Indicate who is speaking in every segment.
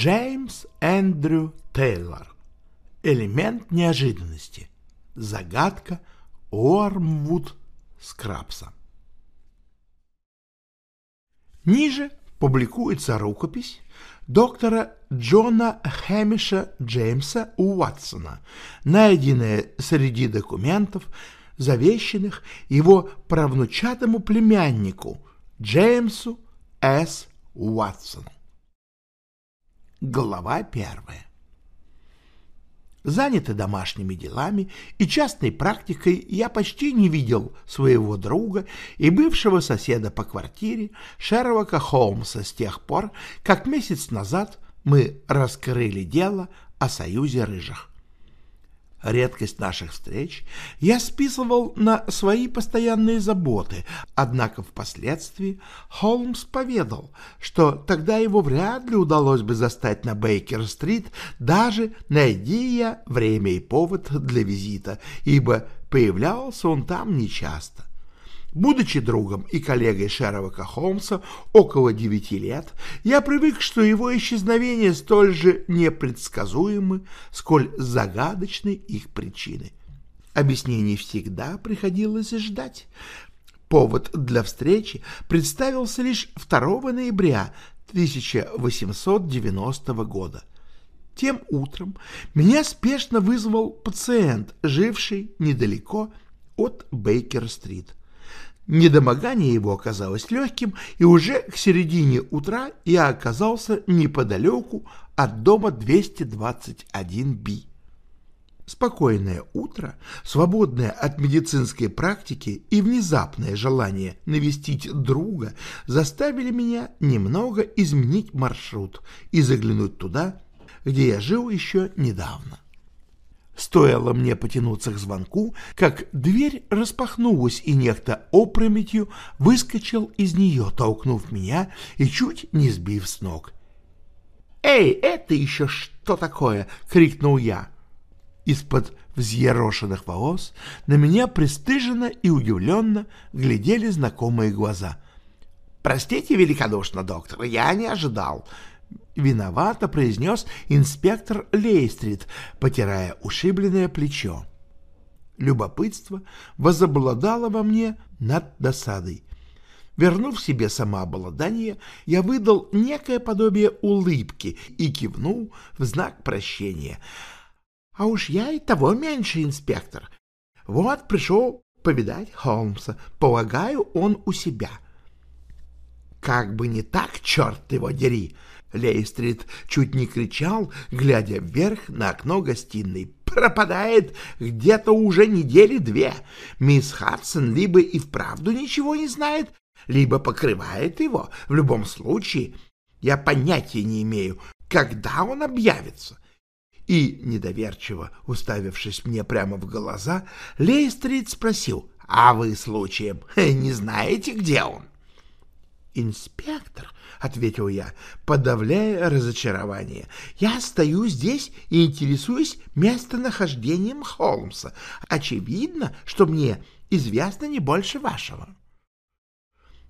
Speaker 1: Джеймс Эндрю Тейлор. Элемент неожиданности. Загадка Уормвуд Скрабса. Ниже публикуется рукопись доктора Джона Хэмиша Джеймса Уатсона, найденная среди документов, завещанных его правнучатому племяннику Джеймсу С. Уатсону. Глава первая. Занятый домашними делами и частной практикой, я почти не видел своего друга и бывшего соседа по квартире Шерлока Холмса с тех пор, как месяц назад мы раскрыли дело о союзе рыжих. Редкость наших встреч я списывал на свои постоянные заботы, однако впоследствии Холмс поведал, что тогда его вряд ли удалось бы застать на Бейкер-стрит, даже найди я время и повод для визита, ибо появлялся он там нечасто. Будучи другом и коллегой Шерлока Холмса около девяти лет, я привык, что его исчезновение столь же непредсказуемы, сколь загадочны их причины. Объяснений всегда приходилось ждать. Повод для встречи представился лишь 2 ноября 1890 года. Тем утром меня спешно вызвал пациент, живший недалеко от Бейкер-стрит. Недомогание его оказалось легким, и уже к середине утра я оказался неподалеку от дома 221-Б. Спокойное утро, свободное от медицинской практики и внезапное желание навестить друга заставили меня немного изменить маршрут и заглянуть туда, где я жил еще недавно. Стоило мне потянуться к звонку, как дверь распахнулась, и некто опрометью выскочил из нее, толкнув меня и чуть не сбив с ног. «Эй, это еще что такое?» — крикнул я. Из-под взъерошенных волос на меня пристыженно и удивленно глядели знакомые глаза. «Простите великодушно, доктор, я не ожидал виновато произнес инспектор Лейстрит, потирая ушибленное плечо. Любопытство возобладало во мне над досадой. Вернув себе самообладание, я выдал некое подобие улыбки и кивнул в знак прощения. А уж я и того меньше, инспектор. Вот пришел повидать Холмса. Полагаю, он у себя. Как бы не так, черт его дери! Лейстрит чуть не кричал, глядя вверх на окно гостиной. «Пропадает где-то уже недели две. Мисс Хадсон либо и вправду ничего не знает, либо покрывает его. В любом случае, я понятия не имею, когда он объявится». И, недоверчиво уставившись мне прямо в глаза, Лейстрит спросил, «А вы, случаем, не знаете, где он?» «Инспектор», — ответил я, подавляя разочарование, — «я стою здесь и интересуюсь местонахождением Холмса. Очевидно, что мне известно не больше вашего».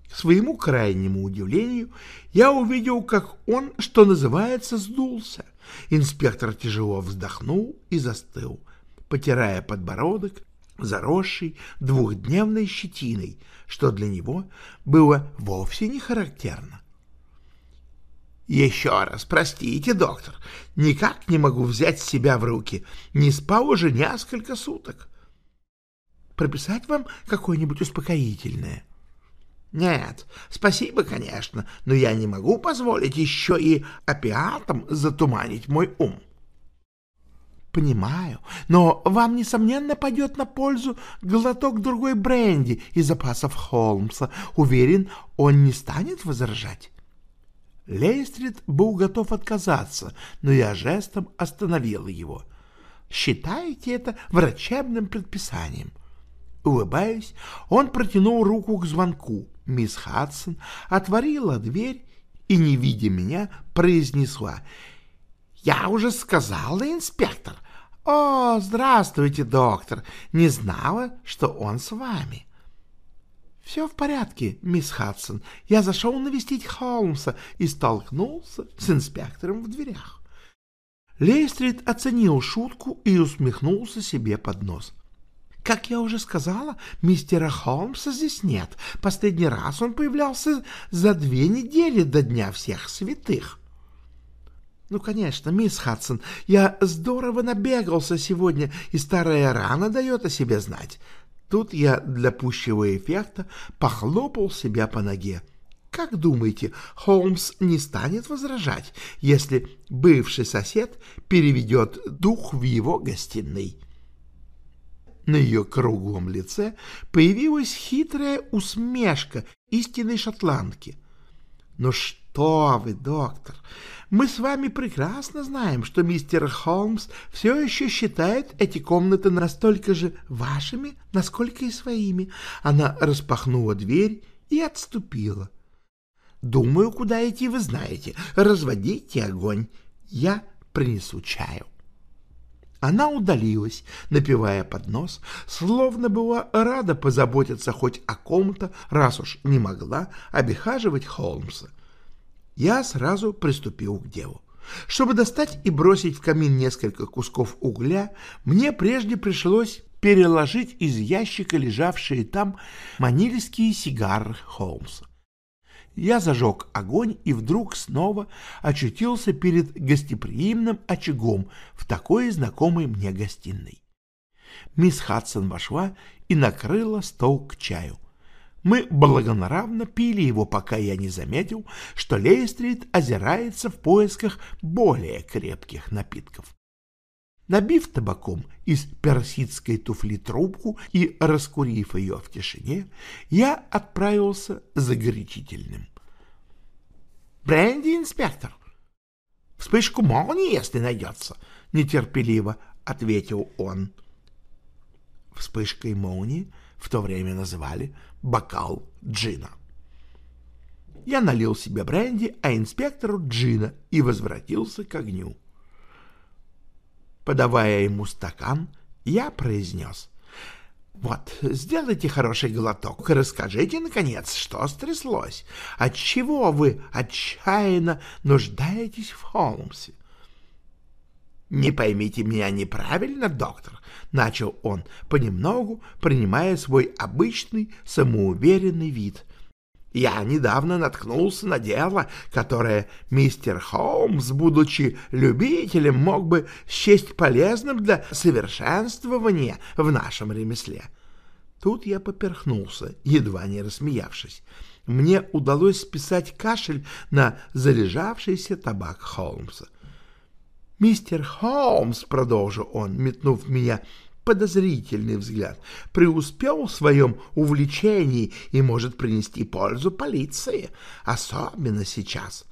Speaker 1: К своему крайнему удивлению, я увидел, как он, что называется, сдулся. Инспектор тяжело вздохнул и застыл, потирая подбородок, заросший двухдневной щетиной, что для него было вовсе не характерно. «Еще раз, простите, доктор, никак не могу взять себя в руки. Не спал уже несколько суток. Прописать вам какое-нибудь успокоительное?» «Нет, спасибо, конечно, но я не могу позволить еще и опиатом затуманить мой ум». Понимаю, но вам, несомненно, пойдет на пользу глоток другой бренди из запасов Холмса. Уверен, он не станет возражать. Лейстрид был готов отказаться, но я жестом остановил его. Считаете это врачебным предписанием? Улыбаясь, он протянул руку к звонку. Мисс Хадсон отворила дверь и, не видя меня, произнесла — я уже сказала, инспектор. О, здравствуйте, доктор. Не знала, что он с вами. «Все в порядке, мисс Хадсон. Я зашел навестить Холмса и столкнулся с инспектором в дверях». Лейстрид оценил шутку и усмехнулся себе под нос. «Как я уже сказала, мистера Холмса здесь нет. Последний раз он появлялся за две недели до Дня всех святых». «Ну, конечно, мисс Хадсон, я здорово набегался сегодня, и старая рана дает о себе знать. Тут я для пущего эффекта похлопал себя по ноге. Как думаете, Холмс не станет возражать, если бывший сосед переведет дух в его гостиной? На ее круглом лице появилась хитрая усмешка истинной шотландки. «Ну что вы, доктор, мы с вами прекрасно знаем, что мистер Холмс все еще считает эти комнаты настолько же вашими, насколько и своими. Она распахнула дверь и отступила. Думаю, куда идти вы знаете. Разводите огонь. Я принесу чаю. Она удалилась, напивая под нос, словно была рада позаботиться хоть о ком-то, раз уж не могла обихаживать Холмса я сразу приступил к делу. Чтобы достать и бросить в камин несколько кусков угля, мне прежде пришлось переложить из ящика лежавшие там манильские сигары Холмса. Я зажег огонь и вдруг снова очутился перед гостеприимным очагом в такой знакомой мне гостиной. Мисс Хадсон вошла и накрыла стол к чаю. Мы благонравно пили его, пока я не заметил, что Лейстрит озирается в поисках более крепких напитков. Набив табаком из персидской туфли трубку и раскурив ее в тишине, я отправился за горячительным. «Бренди, инспектор!» «Вспышку молнии, если найдется!» — нетерпеливо ответил он. Вспышкой молнии в то время называли бокал джина. Я налил себе бренди, а инспектору джина и возвратился к огню. Подавая ему стакан, я произнес. «Вот, сделайте хороший глоток расскажите, наконец, что стряслось. Отчего вы отчаянно нуждаетесь в Холмсе?» «Не поймите меня неправильно, доктор», — начал он, понемногу принимая свой обычный самоуверенный вид. «Я недавно наткнулся на дело, которое мистер Холмс, будучи любителем, мог бы счесть полезным для совершенствования в нашем ремесле». Тут я поперхнулся, едва не рассмеявшись. Мне удалось списать кашель на залежавшийся табак Холмса. «Мистер Холмс», — продолжил он, метнув меня подозрительный взгляд, преуспел в своем увлечении и может принести пользу полиции, особенно сейчас.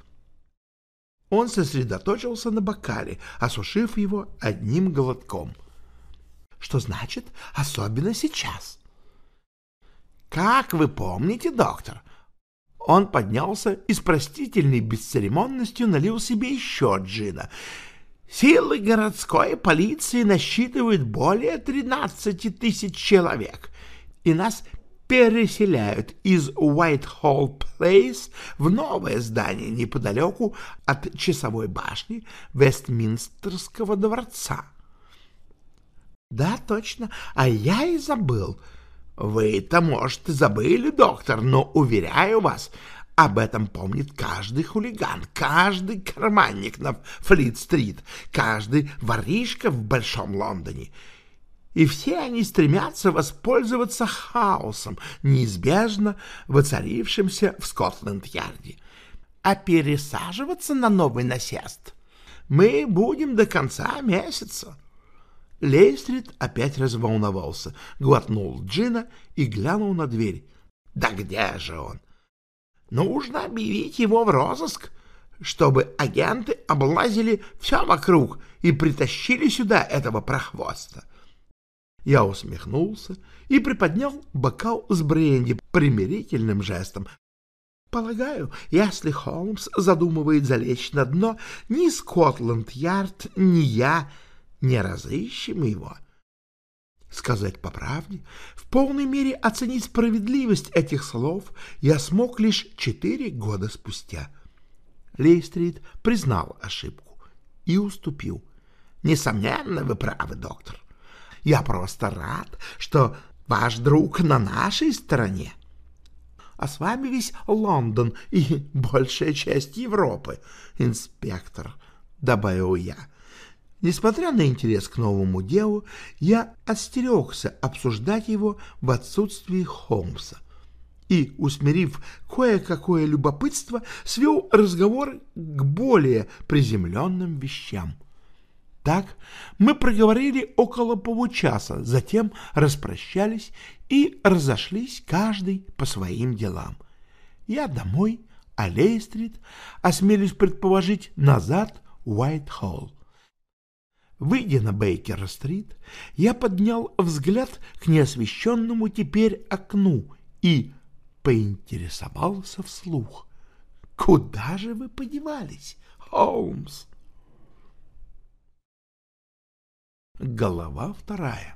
Speaker 1: Он сосредоточился на бокале, осушив его одним глотком. Что значит «особенно сейчас»? Как вы помните, доктор, он поднялся и с простительной бесцеремонностью налил себе еще джина — Силы городской полиции насчитывают более 13 тысяч человек, и нас переселяют из Уайтхолл Плейс в новое здание неподалеку от часовой башни Вестминстерского дворца. Да, точно, а я и забыл. Вы-то, может, и забыли, доктор, но, уверяю вас, об этом помнит каждый хулиган, каждый карманник на Флит-стрит, каждый воришка в Большом Лондоне. И все они стремятся воспользоваться хаосом, неизбежно воцарившимся в Скотланд-Ярде. А пересаживаться на новый насест мы будем до конца месяца. Лейстрид опять разволновался, глотнул джина и глянул на дверь. Да где же он? Нужно объявить его в розыск, чтобы агенты облазили все вокруг и притащили сюда этого прохвоста. Я усмехнулся и приподнял бокал с бренди примирительным жестом. Полагаю, если Холмс задумывает залечь на дно, ни Скотланд-Ярд, ни я не разыщем его. Сказать по правде, в полной мере оценить справедливость этих слов я смог лишь четыре года спустя. Лейстрит признал ошибку и уступил. Несомненно, вы правы, доктор. Я просто рад, что ваш друг на нашей стороне. А с вами весь Лондон и большая часть Европы, инспектор, — добавил я. Несмотря на интерес к новому делу, я остерегся обсуждать его в отсутствии Холмса и, усмирив кое-какое любопытство, свел разговор к более приземленным вещам. Так мы проговорили около получаса, затем распрощались и разошлись каждый по своим делам. Я домой, а Лейстрит, осмелюсь предположить, назад Уайт-Холл. Выйдя на Бейкер-стрит, я поднял взгляд к неосвещенному теперь окну и поинтересовался вслух. «Куда же вы подевались, Холмс?» Голова вторая.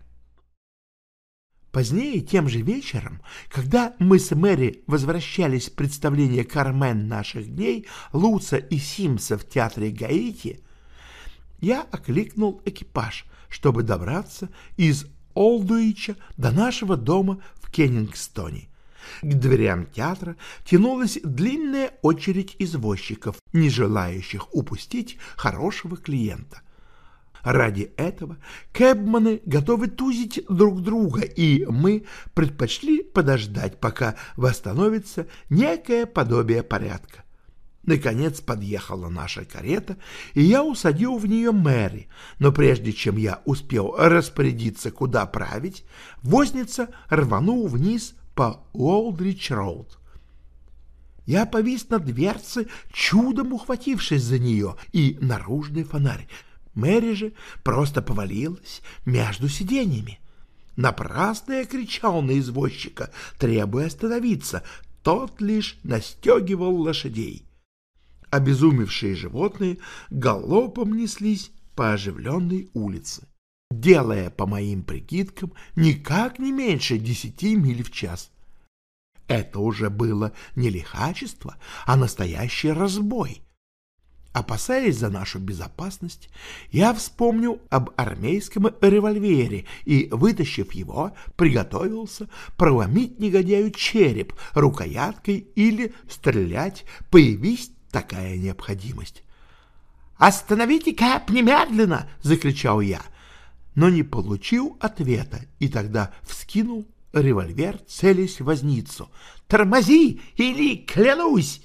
Speaker 1: Позднее, тем же вечером, когда мы с Мэри возвращались в представление «Кармен наших дней» Луца и Симса в театре Гаити, я окликнул экипаж, чтобы добраться из Олдуича до нашего дома в Кеннингстоне. К дверям театра тянулась длинная очередь извозчиков, не желающих упустить хорошего клиента. Ради этого кэбманы готовы тузить друг друга, и мы предпочли подождать, пока восстановится некое подобие порядка. Наконец подъехала наша карета, и я усадил в нее Мэри, но прежде чем я успел распорядиться, куда править, возница рванул вниз по Уолдрич-Роуд. Я повис на дверце, чудом ухватившись за нее, и наружный фонарь. Мэри же просто повалилась между сиденьями. Напрасно я кричал на извозчика, требуя остановиться, тот лишь настегивал лошадей обезумевшие животные галопом неслись по оживленной улице, делая, по моим прикидкам, никак не меньше десяти миль в час. Это уже было не лихачество, а настоящий разбой. Опасаясь за нашу безопасность, я вспомнил об армейском револьвере и, вытащив его, приготовился проломить негодяю череп рукояткой или стрелять, появись такая необходимость. «Остановите Кэп немедленно!» — закричал я, но не получил ответа и тогда вскинул револьвер, целясь возницу. «Тормози или клянусь!»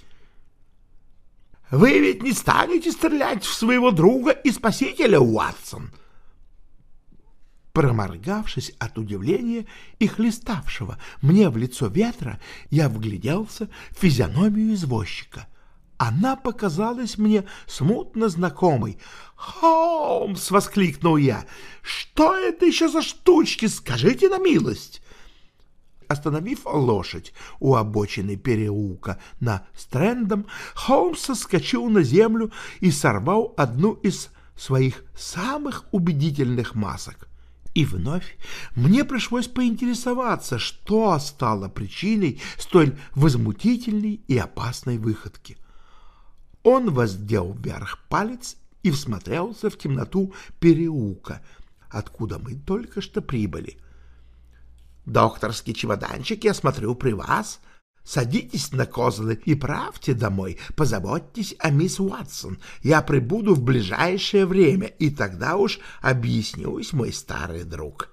Speaker 1: «Вы ведь не станете стрелять в своего друга и спасителя, Уатсон!» Проморгавшись от удивления и хлеставшего мне в лицо ветра, я вгляделся в физиономию извозчика — она показалась мне смутно знакомой. «Холмс!» — воскликнул я. «Что это еще за штучки? Скажите на милость!» Остановив лошадь у обочины переулка на Стрэндом, Холмс соскочил на землю и сорвал одну из своих самых убедительных масок. И вновь мне пришлось поинтересоваться, что стало причиной столь возмутительной и опасной выходки. Он воздел вверх палец и всмотрелся в темноту переулка, откуда мы только что прибыли. «Докторский чемоданчик, я смотрю, при вас. Садитесь на козлы и правьте домой. Позаботьтесь о мисс Уатсон. Я прибуду в ближайшее время, и тогда уж объяснюсь, мой старый друг».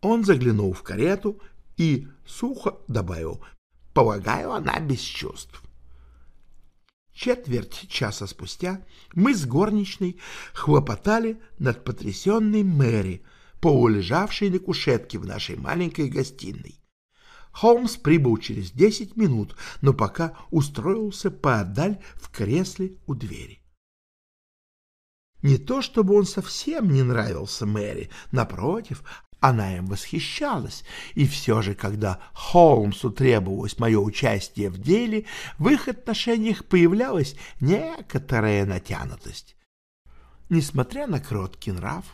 Speaker 1: Он заглянул в карету и сухо добавил, «Полагаю, она без чувств». Четверть часа спустя мы с горничной хлопотали над потрясенной Мэри, полулежавшей на кушетке в нашей маленькой гостиной. Холмс прибыл через десять минут, но пока устроился поодаль в кресле у двери. Не то чтобы он совсем не нравился Мэри, напротив, она им восхищалась, и все же, когда Холмсу требовалось мое участие в деле, в их отношениях появлялась некоторая натянутость. Несмотря на кроткий нрав,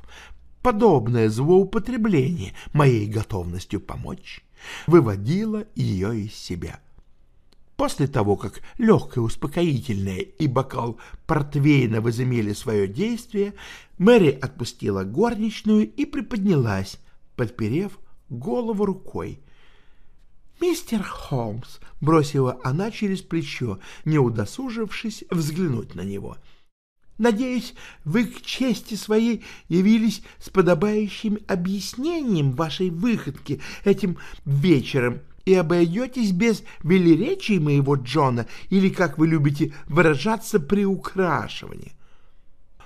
Speaker 1: подобное злоупотребление моей готовностью помочь выводило ее из себя. После того, как легкое успокоительное и бокал портвейна возымели свое действие, Мэри отпустила горничную и приподнялась, подперев голову рукой. «Мистер Холмс!» — бросила она через плечо, не удосужившись взглянуть на него. «Надеюсь, вы к чести своей явились с подобающим объяснением вашей выходки этим вечером и обойдетесь без велеречий моего Джона или, как вы любите выражаться, приукрашивания».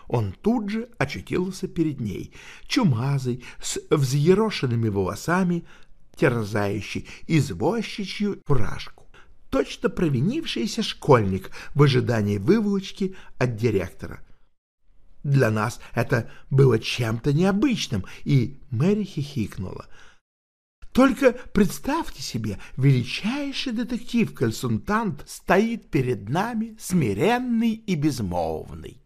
Speaker 1: Он тут же очутился перед ней, чумазый, с взъерошенными волосами, терзающий извозчичью фуражку. Точно провинившийся школьник в ожидании выволочки от директора. Для нас это было чем-то необычным, и Мэри хихикнула. Только представьте себе, величайший детектив-консультант стоит перед нами, смиренный и безмолвный.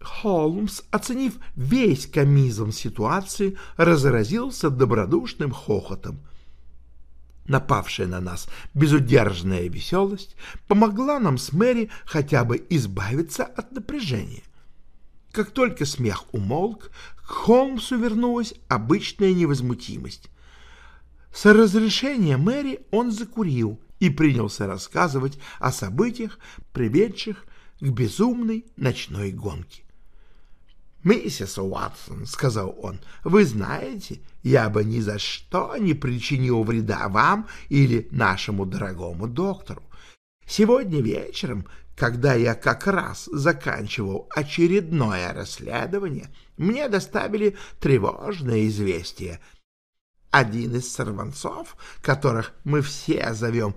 Speaker 1: Холмс, оценив весь комизм ситуации, разразился добродушным хохотом. Напавшая на нас безудержная веселость помогла нам с Мэри хотя бы избавиться от напряжения. Как только смех умолк, к Холмсу вернулась обычная невозмутимость. С разрешения Мэри он закурил и принялся рассказывать о событиях, приведших к безумной ночной гонке. «Миссис Уотсон», — сказал он, — «вы знаете, я бы ни за что не причинил вреда вам или нашему дорогому доктору. Сегодня вечером, когда я как раз заканчивал очередное расследование, мне доставили тревожное известие. Один из сорванцов, которых мы все зовем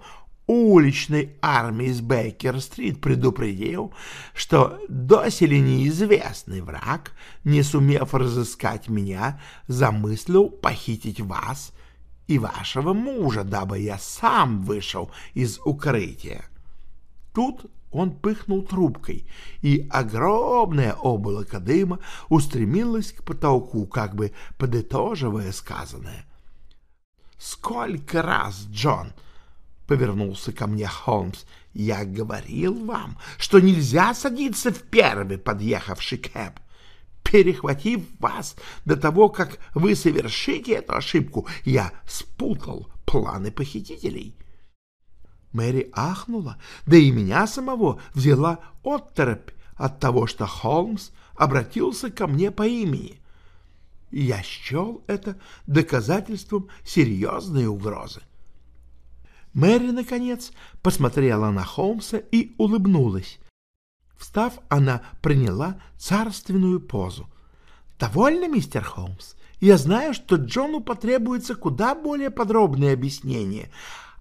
Speaker 1: уличной армии с Бейкер-стрит предупредил, что доселе неизвестный враг, не сумев разыскать меня, замыслил похитить вас и вашего мужа, дабы я сам вышел из укрытия. Тут он пыхнул трубкой, и огромное облако дыма устремилось к потолку, как бы подытоживая сказанное. «Сколько раз, Джон!» — повернулся ко мне Холмс. «Я говорил вам, что нельзя садиться в первый подъехавший кэб. Перехватив вас до того, как вы совершите эту ошибку, я спутал планы похитителей». Мэри ахнула, да и меня самого взяла отторопь от того, что Холмс обратился ко мне по имени. Я счел это доказательством серьезной угрозы. Мэри, наконец, посмотрела на Холмса и улыбнулась. Встав, она приняла царственную позу. «Довольно, мистер Холмс? Я знаю, что Джону потребуется куда более подробное объяснение.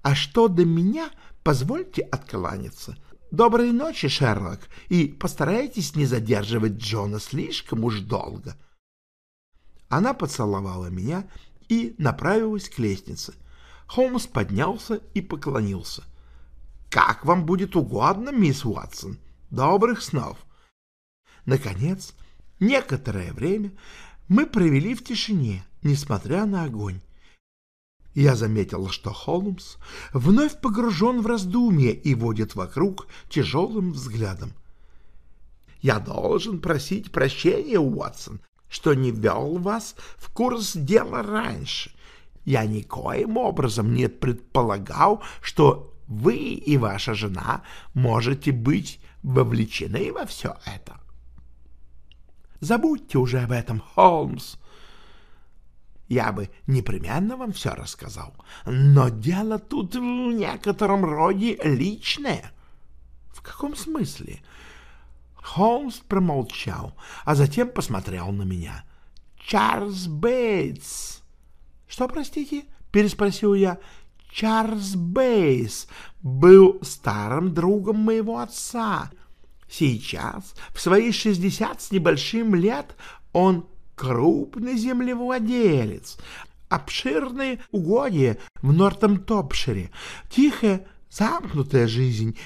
Speaker 1: А что до меня, позвольте откланяться. Доброй ночи, Шерлок, и постарайтесь не задерживать Джона слишком уж долго». Она поцеловала меня и направилась к лестнице. Холмс поднялся и поклонился. «Как вам будет угодно, мисс Уотсон. Добрых снов!» Наконец, некоторое время мы провели в тишине, несмотря на огонь. Я заметил, что Холмс вновь погружен в раздумье и водит вокруг тяжелым взглядом. «Я должен просить прощения, Уотсон, что не ввел вас в курс дела раньше. Я никоим образом не предполагал, что вы и ваша жена можете быть вовлечены во все это. Забудьте уже об этом, Холмс. Я бы непременно вам все рассказал, но дело тут в некотором роде личное. В каком смысле? Холмс промолчал, а затем посмотрел на меня. Чарльз Бейтс «Что, простите?» — переспросил я. «Чарльз Бейс был старым другом моего отца. Сейчас, в свои шестьдесят с небольшим лет, он крупный землевладелец, обширные угодья в Нортом-Топшире, тихая, замкнутая жизнь,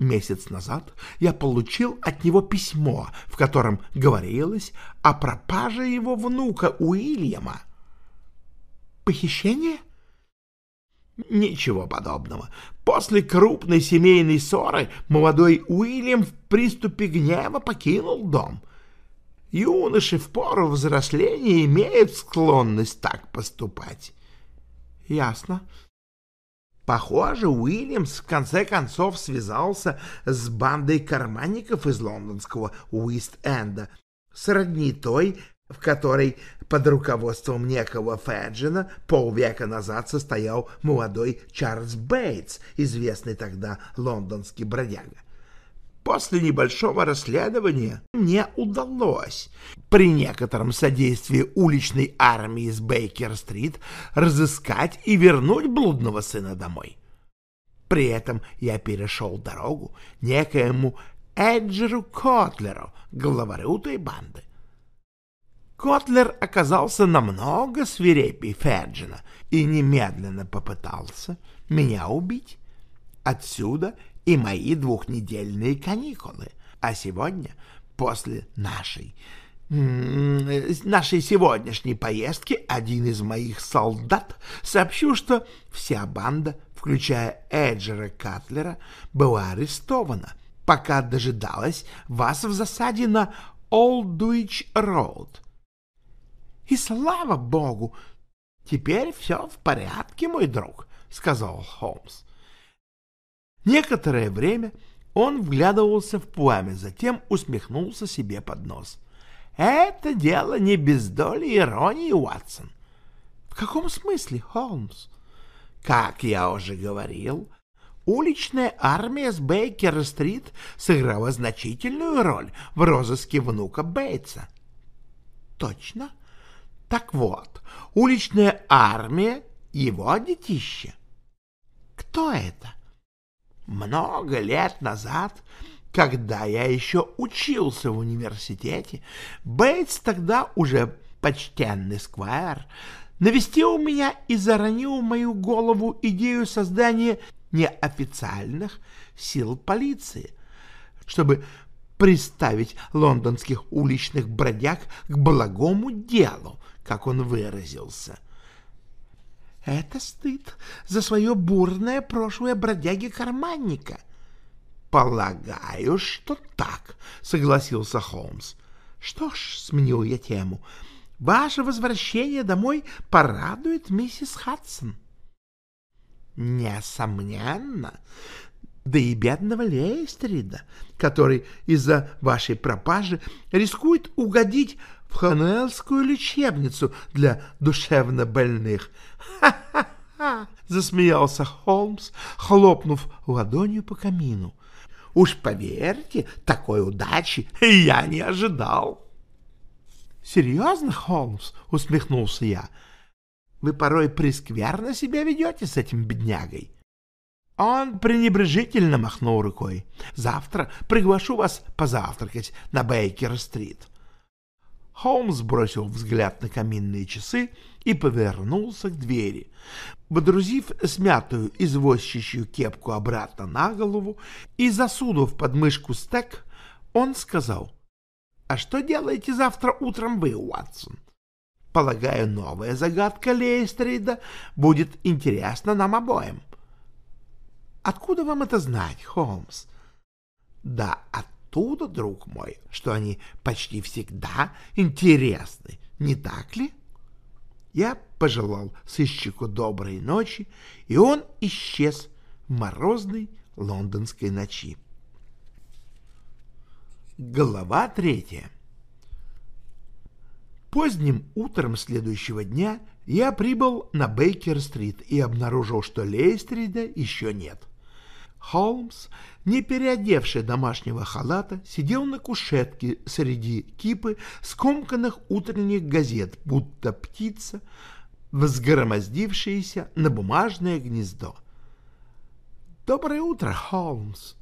Speaker 1: месяц назад я получил от него письмо, в котором говорилось о пропаже его внука Уильяма.
Speaker 2: Похищение?
Speaker 1: Ничего подобного. После крупной семейной ссоры молодой Уильям в приступе гнева покинул дом. Юноши в пору взросления имеют склонность так поступать.
Speaker 2: Ясно.
Speaker 1: Похоже, Уильямс в конце концов связался с бандой карманников из лондонского Уист-Энда, сродни той, в которой под руководством некого Феджина полвека назад состоял молодой Чарльз Бейтс, известный тогда лондонский бродяга. После небольшого расследования мне удалось при некотором содействии уличной армии с Бейкер-стрит разыскать и вернуть блудного сына домой. При этом я перешел дорогу некоему Эджеру Котлеру, главарю той банды. Котлер оказался намного свирепей Феджина и немедленно попытался меня убить. Отсюда и мои двухнедельные каникулы. А сегодня, после нашей нашей сегодняшней поездки один из моих солдат сообщил, что вся банда, включая Эджера Катлера, была арестована, пока дожидалась вас в засаде на Олдуич-Роуд. И слава богу, теперь все в порядке, мой друг, — сказал Холмс. Некоторое время он вглядывался в пламя, затем усмехнулся себе под нос. «Это дело не без доли иронии, Уатсон». «В каком смысле, Холмс?» «Как я уже говорил, уличная армия с Бейкер-стрит сыграла значительную роль в розыске внука Бейтса». «Точно? Так вот, уличная армия — его детище». «Кто это?» Много лет назад, когда я еще учился в университете, Бейтс тогда уже почтенный сквайр, навестил меня и заронил в мою голову идею создания неофициальных сил полиции, чтобы приставить лондонских уличных бродяг к благому делу, как он выразился — это стыд за свое бурное прошлое бродяги-карманника. — Полагаю, что так, — согласился Холмс. — Что ж, — сменил я тему, — ваше возвращение домой порадует миссис Хадсон. — Несомненно. Да и бедного Лейстрида, который из-за вашей пропажи рискует угодить в Ханелскую лечебницу для душевнобольных. Ха-ха-ха! Засмеялся Холмс, хлопнув ладонью по камину. Уж поверьте, такой удачи я не ожидал. Серьезно, Холмс? Усмехнулся я. Вы порой прескверно себя ведете с этим беднягой. Он пренебрежительно махнул рукой. Завтра приглашу вас позавтракать на Бейкер-стрит. Холмс бросил взгляд на каминные часы и повернулся к двери. Водрузив смятую извозчичью кепку обратно на голову и засунув под мышку стек, он сказал, «А что делаете завтра утром вы, Уатсон? Полагаю, новая загадка Лейстрида будет интересна нам обоим». «Откуда вам это знать, Холмс?» «Да от оттуда, друг мой, что они почти всегда интересны, не так ли? Я пожелал сыщику доброй ночи, и он исчез в морозной лондонской ночи. Глава третья Поздним утром следующего дня я прибыл на Бейкер-стрит и обнаружил, что Лейстрида еще нет. Холмс, не переодевший домашнего халата, сидел на кушетке среди кипы скомканных утренних газет, будто птица, взгромоздившаяся на бумажное гнездо. «Доброе утро, Холмс!»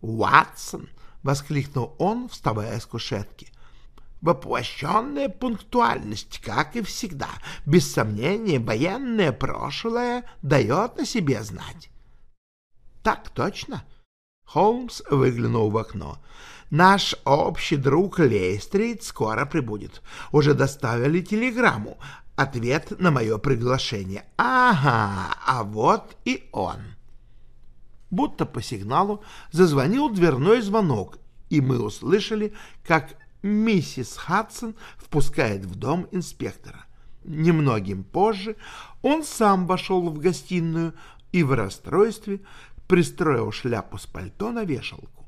Speaker 1: «Уатсон!» — воскликнул он, вставая с кушетки. «Воплощенная пунктуальность, как и всегда. Без сомнения, военное прошлое дает о себе знать». Так точно. Холмс выглянул в окно. Наш общий друг Лейстрит скоро прибудет. Уже доставили телеграмму. Ответ на мое приглашение. Ага, а вот и он. Будто по сигналу зазвонил дверной звонок, и мы услышали, как миссис Хадсон впускает в дом инспектора. Немногим позже он сам вошел в гостиную и в расстройстве пристроил шляпу с пальто на вешалку.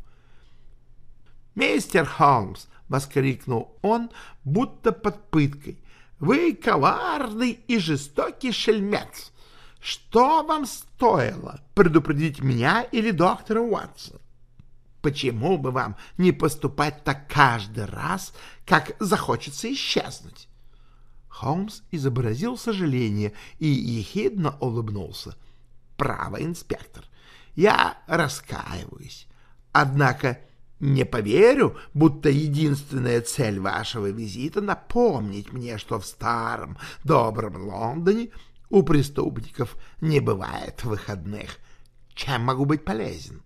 Speaker 1: «Мистер Холмс!» — воскликнул он, будто под пыткой. «Вы коварный и жестокий шельмец! Что вам стоило предупредить меня или доктора Уотсона? Почему бы вам не поступать так каждый раз, как захочется исчезнуть?» Холмс изобразил сожаление и ехидно улыбнулся. «Право, инспектор, я раскаиваюсь. Однако не поверю, будто единственная цель вашего визита — напомнить мне, что в старом добром Лондоне у преступников не бывает выходных. Чем могу быть полезен?»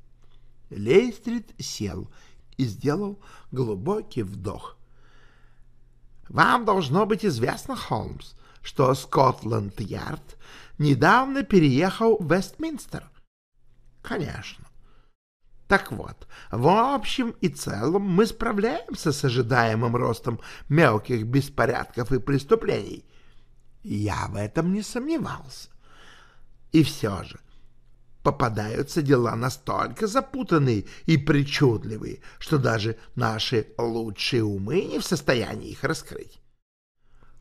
Speaker 1: Лейстрид сел и сделал глубокий вдох. «Вам должно быть известно, Холмс, что Скотланд-Ярд недавно переехал в Вестминстер». «Конечно. Так вот, в общем и целом мы справляемся с ожидаемым ростом мелких беспорядков и преступлений. Я в этом не сомневался. И все же, попадаются дела настолько запутанные и причудливые, что даже наши лучшие умы не в состоянии их раскрыть.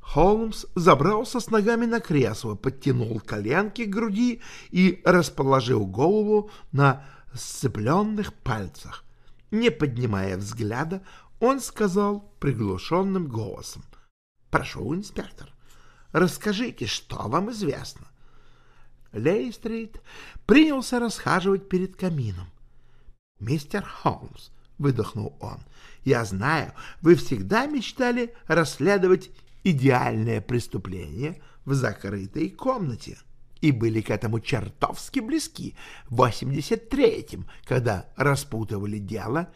Speaker 1: Холмс забрался с ногами на кресло, подтянул коленки к груди и расположил голову на сцепленных пальцах. Не поднимая взгляда, он сказал приглушенным голосом. «Прошу, инспектор, расскажите, что вам известно?» Лейстрит принялся расхаживать перед камином. «Мистер Холмс», — выдохнул он, — «я знаю, вы всегда мечтали расследовать идеальное преступление в закрытой комнате» и были к этому чертовски близки в 83-м, когда распутывали дело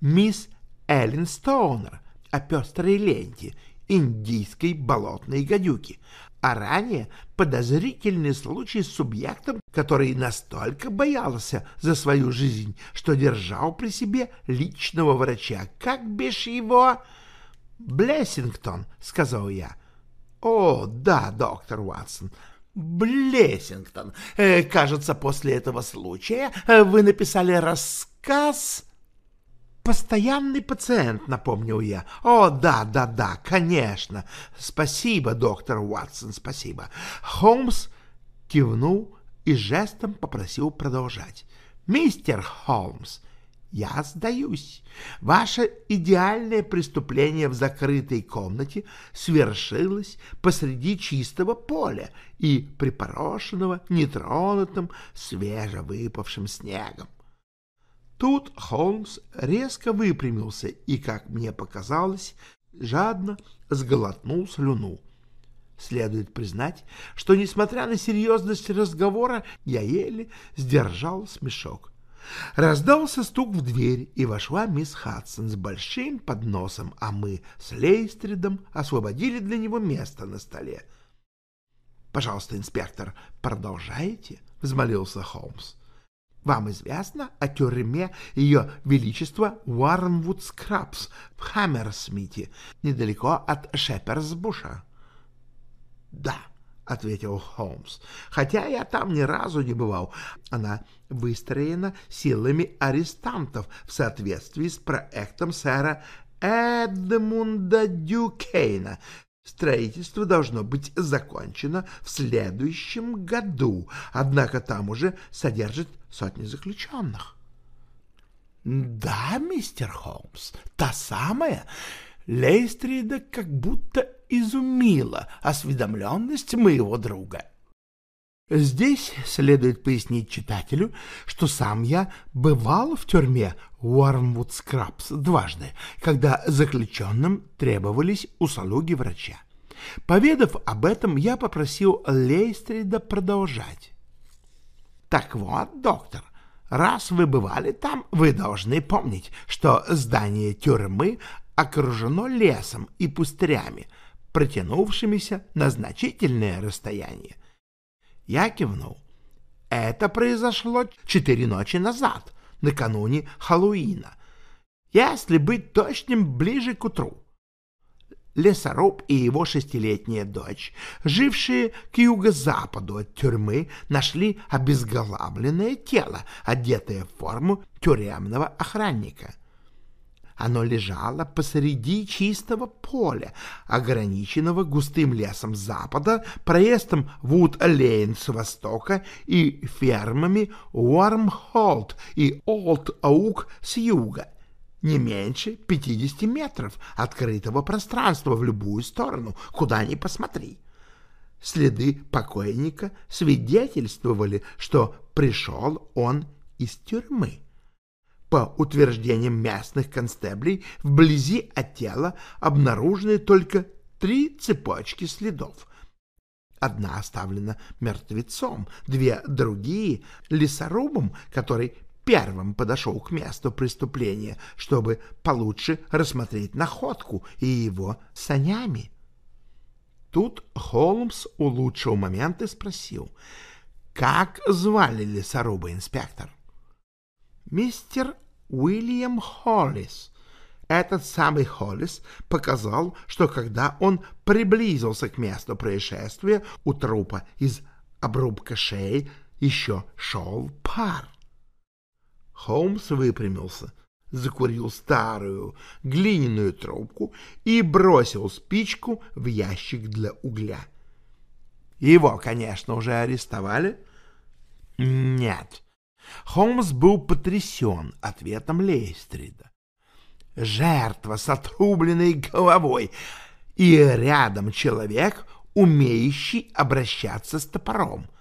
Speaker 1: мисс Эллен Стоунер о пестрой ленте индийской болотной гадюки, а ранее подозрительный случай с субъектом, который настолько боялся за свою жизнь, что держал при себе личного врача. Как бишь его? Блессингтон, сказал я. О, да, доктор Уатсон, Блессингтон. Э, кажется, после этого случая э, вы написали рассказ постоянный пациент, напомнил я. О, да, да, да, конечно. Спасибо, доктор Уатсон, спасибо. Холмс кивнул и жестом попросил продолжать. Мистер Холмс, я сдаюсь. Ваше идеальное преступление в закрытой комнате свершилось посреди чистого поля и припорошенного нетронутым свежевыпавшим снегом. Тут Холмс резко выпрямился и, как мне показалось, жадно сглотнул слюну. Следует признать, что, несмотря на серьезность разговора, я еле сдержал смешок. Раздался стук в дверь, и вошла мисс Хадсон с большим подносом, а мы с Лейстридом освободили для него место на столе. — Пожалуйста, инспектор, продолжайте, — взмолился Холмс. Вам известно о тюрьме Ее Величества Уармвуд Скрабс в Хаммерсмите, недалеко от Шеперсбуша? — Да, — ответил Холмс, — хотя я там ни разу не бывал. Она выстроена силами арестантов в соответствии с проектом сэра Эдмунда Дюкейна, Строительство должно быть закончено в следующем году, однако там уже содержит сотни заключенных. — Да, мистер Холмс, та самая. Лейстрида как будто изумила осведомленность моего друга. Здесь следует пояснить читателю, что сам я бывал в тюрьме Уормвуд Скрабс дважды, когда заключенным требовались услуги врача. Поведав об этом, я попросил Лейстрида продолжать. «Так вот, доктор, Раз вы бывали там, вы должны помнить, что здание тюрьмы окружено лесом и пустырями, протянувшимися на значительное расстояние. Я кивнул. Это произошло четыре ночи назад, накануне Хэллоуина. Если быть точным, ближе к утру. Лесоруб и его шестилетняя дочь, жившие к юго-западу от тюрьмы, нашли обезглавленное тело, одетое в форму тюремного охранника. Оно лежало посреди чистого поля, ограниченного густым лесом запада, проездом Вуд-Лейн с востока и фермами Уормхолд и Олд-Аук с юга не меньше 50 метров открытого пространства в любую сторону, куда ни посмотри. Следы покойника свидетельствовали, что пришел он из тюрьмы. По утверждениям местных констеблей, вблизи от тела обнаружены только три цепочки следов. Одна оставлена мертвецом, две другие — лесорубом, который первым подошел к месту преступления, чтобы получше рассмотреть находку и его санями. Тут Холмс улучшил момент и спросил, как звали лесоруба инспектор? Мистер Уильям Холлис. Этот самый Холлис показал, что когда он приблизился к месту происшествия, у трупа из обрубка шеи еще шел пар. Холмс выпрямился, закурил старую глиняную трубку и бросил спичку в ящик для угля. Его, конечно, уже арестовали? Нет. Холмс был потрясен ответом Лейстрида. Жертва с отрубленной головой и рядом человек, умеющий обращаться с топором —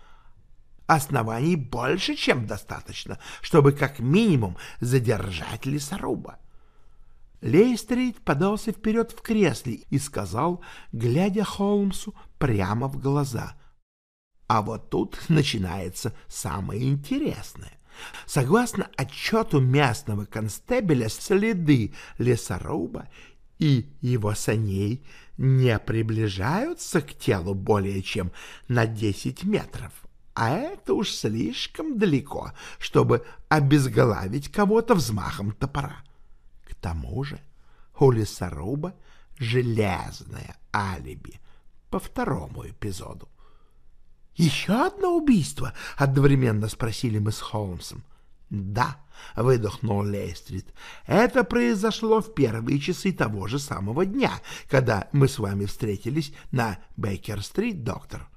Speaker 1: оснований больше, чем достаточно, чтобы как минимум задержать лесоруба. Лейстрид подался вперед в кресле и сказал, глядя Холмсу прямо в глаза. А вот тут начинается самое интересное. Согласно отчету местного констебеля, следы лесоруба и его саней не приближаются к телу более чем на 10 метров а это уж слишком далеко, чтобы обезглавить кого-то взмахом топора. К тому же у лесоруба железное алиби по второму эпизоду. «Еще одно убийство?» — одновременно спросили мы с Холмсом. «Да», — выдохнул Лейстрид, — «это произошло в первые часы того же самого дня, когда мы с вами встретились на Бейкер-стрит, доктор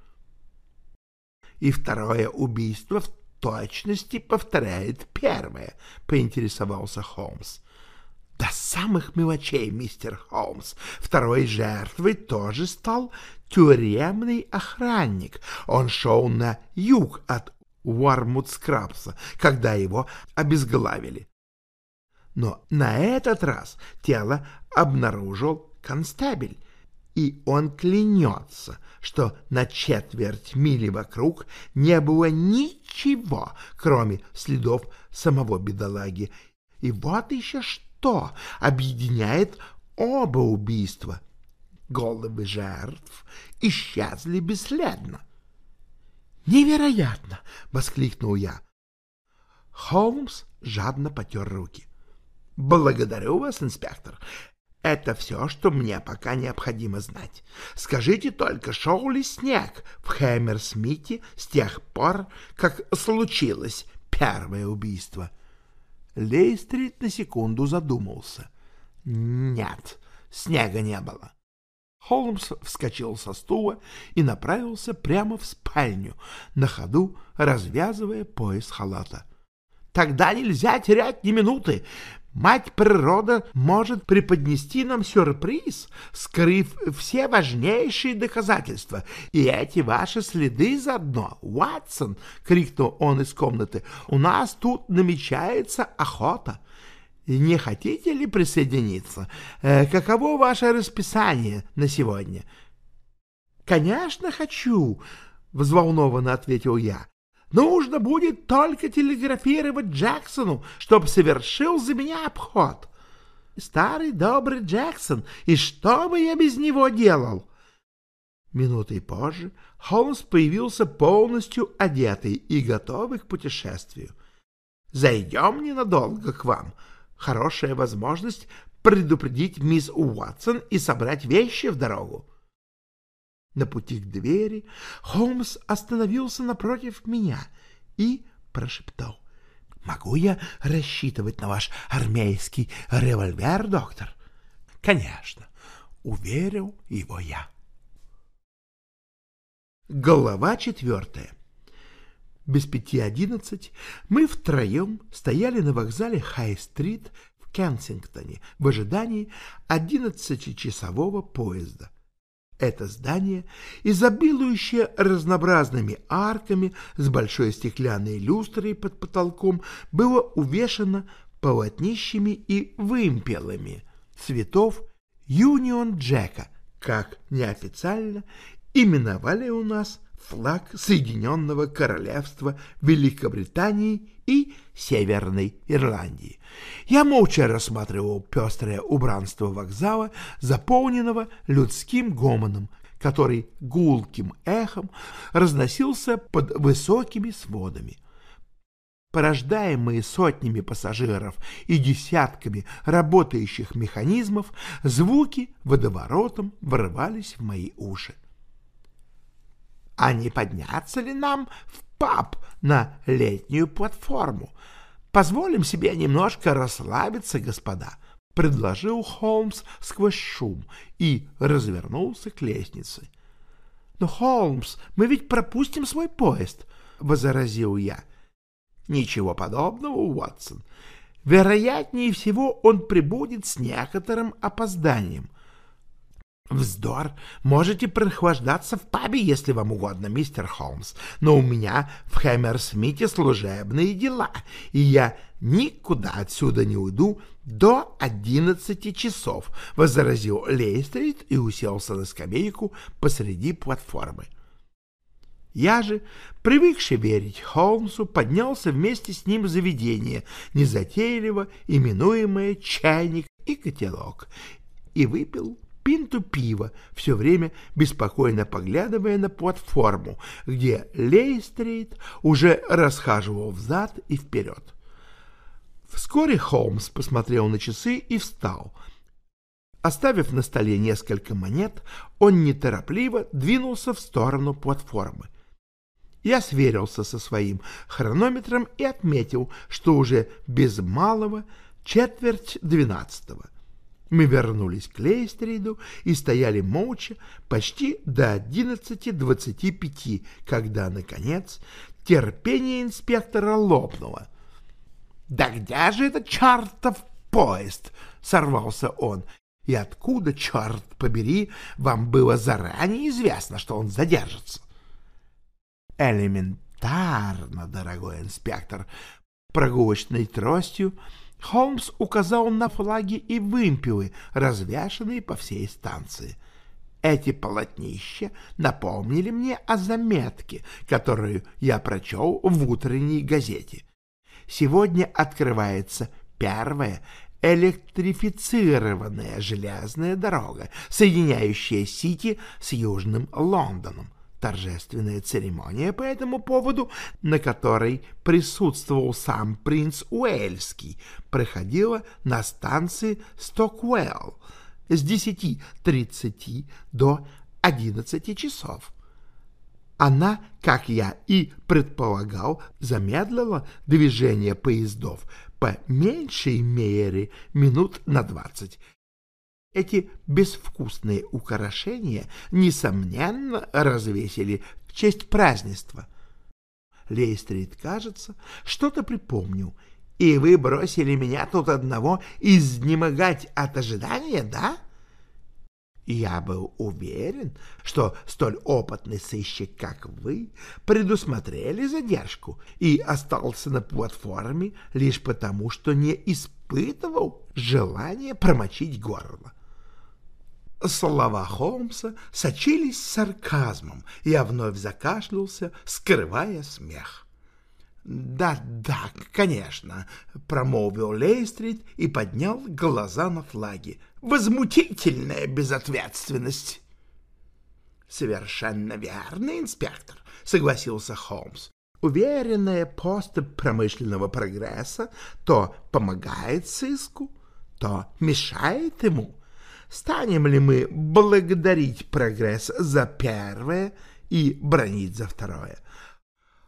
Speaker 1: и второе убийство в точности повторяет первое, — поинтересовался Холмс. — До самых мелочей, мистер Холмс. Второй жертвой тоже стал тюремный охранник. Он шел на юг от Уармут-Скрабса, когда его обезглавили. Но на этот раз тело обнаружил констабель, и он клянется, что на четверть мили вокруг не было ничего, кроме следов самого бедолаги. И вот еще что объединяет оба убийства. Головы жертв исчезли бесследно. «Невероятно!» — воскликнул я. Холмс жадно потер руки. «Благодарю вас, инспектор. Это все, что мне пока необходимо знать. Скажите только, шел ли снег в Хэмерсмите с тех пор, как случилось первое убийство? Лейстрит на секунду задумался. Нет, снега не было. Холмс вскочил со стула и направился прямо в спальню, на ходу развязывая пояс халата. «Тогда нельзя терять ни минуты. Мать природа может преподнести нам сюрприз, скрыв все важнейшие доказательства. И эти ваши следы заодно. Уатсон, — крикнул он из комнаты, — у нас тут намечается охота. Не хотите ли присоединиться? Э, каково ваше расписание на сегодня? — Конечно, хочу, — взволнованно ответил я. Нужно будет только телеграфировать Джексону, чтобы совершил за меня обход. Старый добрый Джексон, и что бы я без него делал? Минутой позже Холмс появился полностью одетый и готовый к путешествию. «Зайдем ненадолго к вам. Хорошая возможность предупредить мисс Уотсон и собрать вещи в дорогу». На пути к двери Холмс остановился напротив меня и прошептал. «Могу я рассчитывать на ваш армейский револьвер, доктор?» «Конечно», — уверил его я. Глава четвертая. Без пяти одиннадцать мы втроем стояли на вокзале Хай-стрит в Кенсингтоне в ожидании одиннадцатичасового поезда. Это здание, изобилующее разнообразными арками с большой стеклянной люстрой под потолком, было увешано полотнищами и вымпелами цветов Юнион Джека, как неофициально именовали у нас флаг Соединенного Королевства Великобритании и Северной Ирландии. Я молча рассматривал пестрое убранство вокзала, заполненного людским гомоном, который гулким эхом разносился под высокими сводами. Порождаемые сотнями пассажиров и десятками работающих механизмов, звуки водоворотом вырывались в мои уши. А не подняться ли нам в паб на летнюю платформу? Позволим себе немножко расслабиться, господа, — предложил Холмс сквозь шум и развернулся к лестнице. — Но, Холмс, мы ведь пропустим свой поезд, — возразил я. — Ничего подобного, Уотсон. Вероятнее всего, он прибудет с некоторым опозданием. Вздор. Можете прохлаждаться в пабе, если вам угодно, мистер Холмс. Но у меня в Хэмерсмите служебные дела, и я никуда отсюда не уйду до одиннадцати часов, — возразил Лейстрит и уселся на скамейку посреди платформы. Я же, привыкший верить Холмсу, поднялся вместе с ним в заведение, незатейливо именуемое «чайник и котелок», и выпил пинту пива, все время беспокойно поглядывая на платформу, где Лейстрит уже расхаживал взад и вперед. Вскоре Холмс посмотрел на часы и встал. Оставив на столе несколько монет, он неторопливо двинулся в сторону платформы. Я сверился со своим хронометром и отметил, что уже без малого четверть двенадцатого. Мы вернулись к Лейстриду и стояли молча почти до одиннадцати двадцати пяти, когда, наконец, терпение инспектора лопнуло. «Да где же этот чертов поезд?» — сорвался он. «И откуда, черт побери, вам было заранее известно, что он задержится?» «Элементарно, дорогой инспектор!» Прогулочной тростью Холмс указал на флаги и вымпелы, развешанные по всей станции. Эти полотнища напомнили мне о заметке, которую я прочел в утренней газете. Сегодня открывается первая электрифицированная железная дорога, соединяющая Сити с Южным Лондоном торжественная церемония по этому поводу, на которой присутствовал сам принц Уэльский, проходила на станции Стоквелл с 10.30 до 11 часов. Она, как я и предполагал, замедлила движение поездов по меньшей мере минут на двадцать, эти безвкусные украшения, несомненно, развесили в честь празднества. Лейстрит, кажется, что-то припомнил. И вы бросили меня тут одного изнемогать от ожидания, да? Я был уверен, что столь опытный сыщик, как вы, предусмотрели задержку и остался на платформе лишь потому, что не испытывал желания промочить горло. Слова Холмса сочились сарказмом, я вновь закашлялся, скрывая смех. «Да, да, конечно», — промолвил Лейстрит и поднял глаза на флаги. «Возмутительная безответственность!» «Совершенно верно, инспектор», — согласился Холмс. «Уверенная поступь промышленного прогресса то помогает сыску, то мешает ему. Станем ли мы благодарить прогресс за первое и бронить за второе?»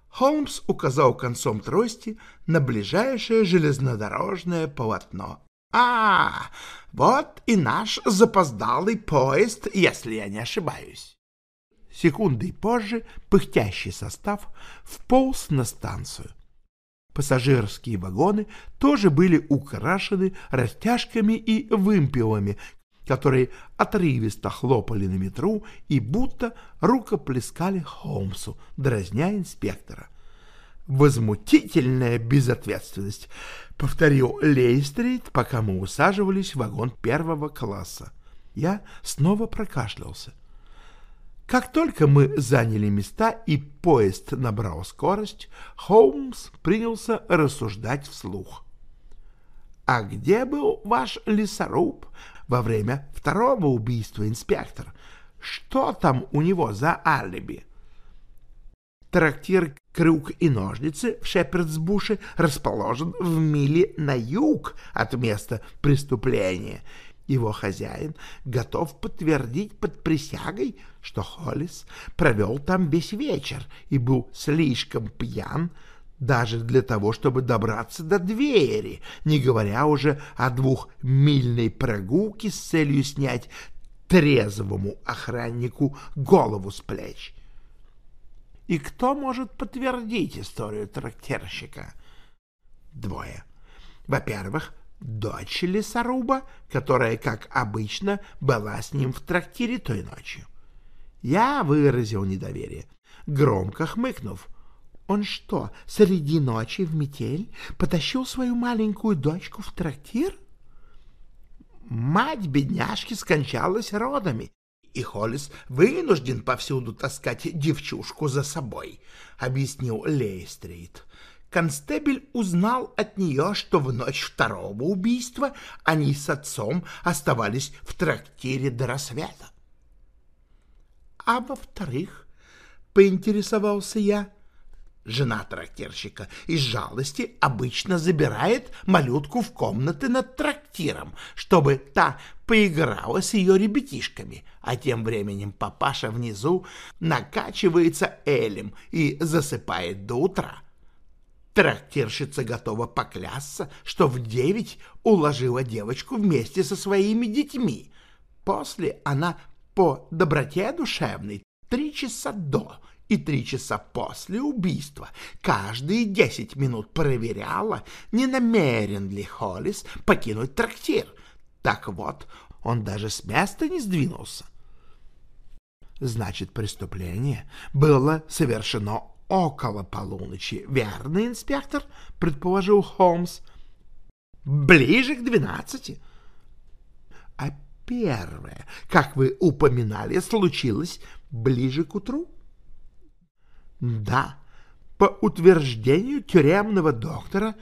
Speaker 1: Холмс указал концом трости на ближайшее железнодорожное полотно. «А, вот и наш запоздалый поезд, если я не ошибаюсь». Секундой позже пыхтящий состав вполз на станцию. Пассажирские вагоны тоже были украшены растяжками и вымпелами, которые отрывисто хлопали на метру и будто рукоплескали Холмсу, дразня инспектора. «Возмутительная безответственность», — повторил Лейстрит, пока мы усаживались в вагон первого класса. Я снова прокашлялся. Как только мы заняли места и поезд набрал скорость, Холмс принялся рассуждать вслух. «А где был ваш лесоруб во время второго убийства, инспектор? Что там у него за алиби?» Трактир «Крюк и ножницы» в Шепердсбуше расположен в миле на юг от места преступления. Его хозяин готов подтвердить под присягой, что Холлис провел там весь вечер и был слишком пьян, даже для того, чтобы добраться до двери, не говоря уже о двухмильной прогулке с целью снять трезвому охраннику голову с плеч. И кто может подтвердить историю трактирщика? Двое. Во-первых, дочь лесоруба, которая, как обычно, была с ним в трактире той ночью. Я выразил недоверие, громко хмыкнув. Он что, среди ночи в метель потащил свою маленькую дочку в трактир? Мать бедняжки скончалась родами, и Холлис вынужден повсюду таскать девчушку за собой, — объяснил Лейстрит. Констебель узнал от нее, что в ночь второго убийства они с отцом оставались в трактире до рассвета. — А во-вторых, — поинтересовался я, Жена трактирщика из жалости обычно забирает малютку в комнаты над трактиром, чтобы та поиграла с ее ребятишками, а тем временем папаша внизу накачивается элем и засыпает до утра. Трактирщица готова поклясться, что в девять уложила девочку вместе со своими детьми. После она по доброте душевной три часа до и три часа после убийства каждые десять минут проверяла, не намерен ли Холлис покинуть трактир. Так вот, он даже с места не сдвинулся. Значит, преступление было совершено около полуночи, верно, инспектор? — предположил Холмс. — Ближе к двенадцати. А первое, как вы упоминали, случилось ближе к утру? Да, по утверждению тюремного доктора,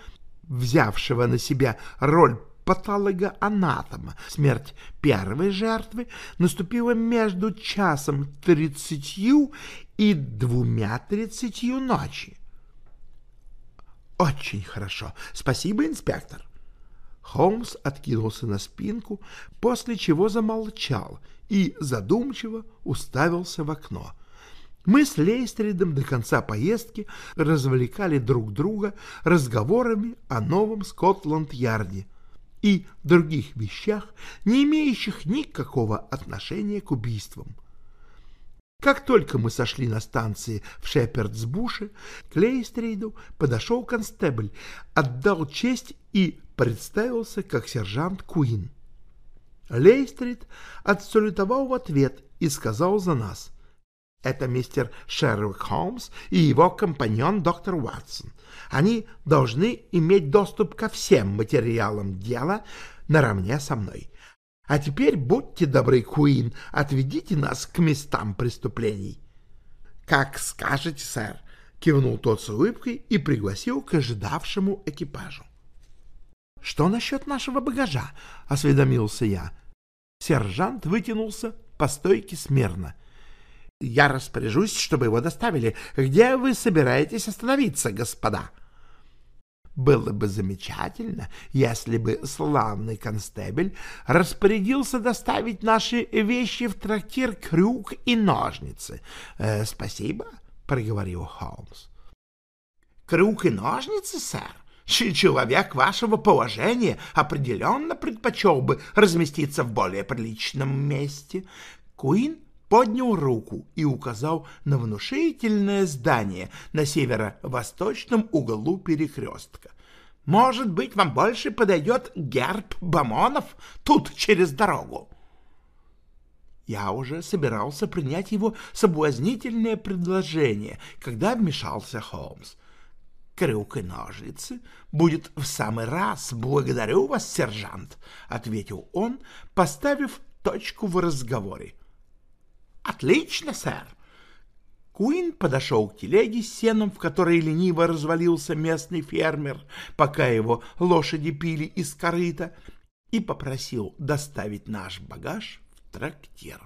Speaker 1: взявшего на себя роль патологоанатома, смерть первой жертвы наступила между часом тридцатью и двумя тридцатью ночи. Очень хорошо. Спасибо, инспектор. Холмс откинулся на спинку, после чего замолчал и задумчиво уставился в окно. Мы с Лейстридом до конца поездки развлекали друг друга разговорами о новом Скотланд-Ярде и других вещах, не имеющих никакого отношения к убийствам. Как только мы сошли на станции в Шепердсбуше, к Лейстриду подошел констебль, отдал честь и представился как сержант Куин. Лейстрид отсалютовал в ответ и сказал за нас. Это мистер Шерлок Холмс и его компаньон доктор Уатсон. Они должны иметь доступ ко всем материалам дела наравне со мной. А теперь будьте добры, Куин, отведите нас к местам преступлений. — Как скажете, сэр, — кивнул тот с улыбкой и пригласил к ожидавшему экипажу.
Speaker 2: «Что насчет нашего багажа?» — осведомился я. Сержант вытянулся по стойке смирно. «Я распоряжусь, чтобы его доставили. Где вы собираетесь остановиться, господа?» Было бы замечательно, если бы славный констебель распорядился доставить наши вещи в трактир «Крюк и ножницы». Э, «Спасибо», — проговорил Холмс. «Крюк и ножницы, сэр? Человек вашего положения определенно предпочел бы разместиться в более приличном месте. Куин поднял руку и указал на внушительное здание на северо-восточном углу перекрестка. «Может быть, вам больше подойдет герб Бамонов тут через дорогу?» Я уже собирался принять его соблазнительное предложение, когда вмешался Холмс крюк и ножницы будет в самый раз. Благодарю вас, сержант, — ответил он, поставив точку в разговоре. — Отлично, сэр. Куин подошел к телеге с сеном, в которой лениво развалился местный фермер, пока его лошади пили из корыта, и попросил доставить наш багаж в трактир.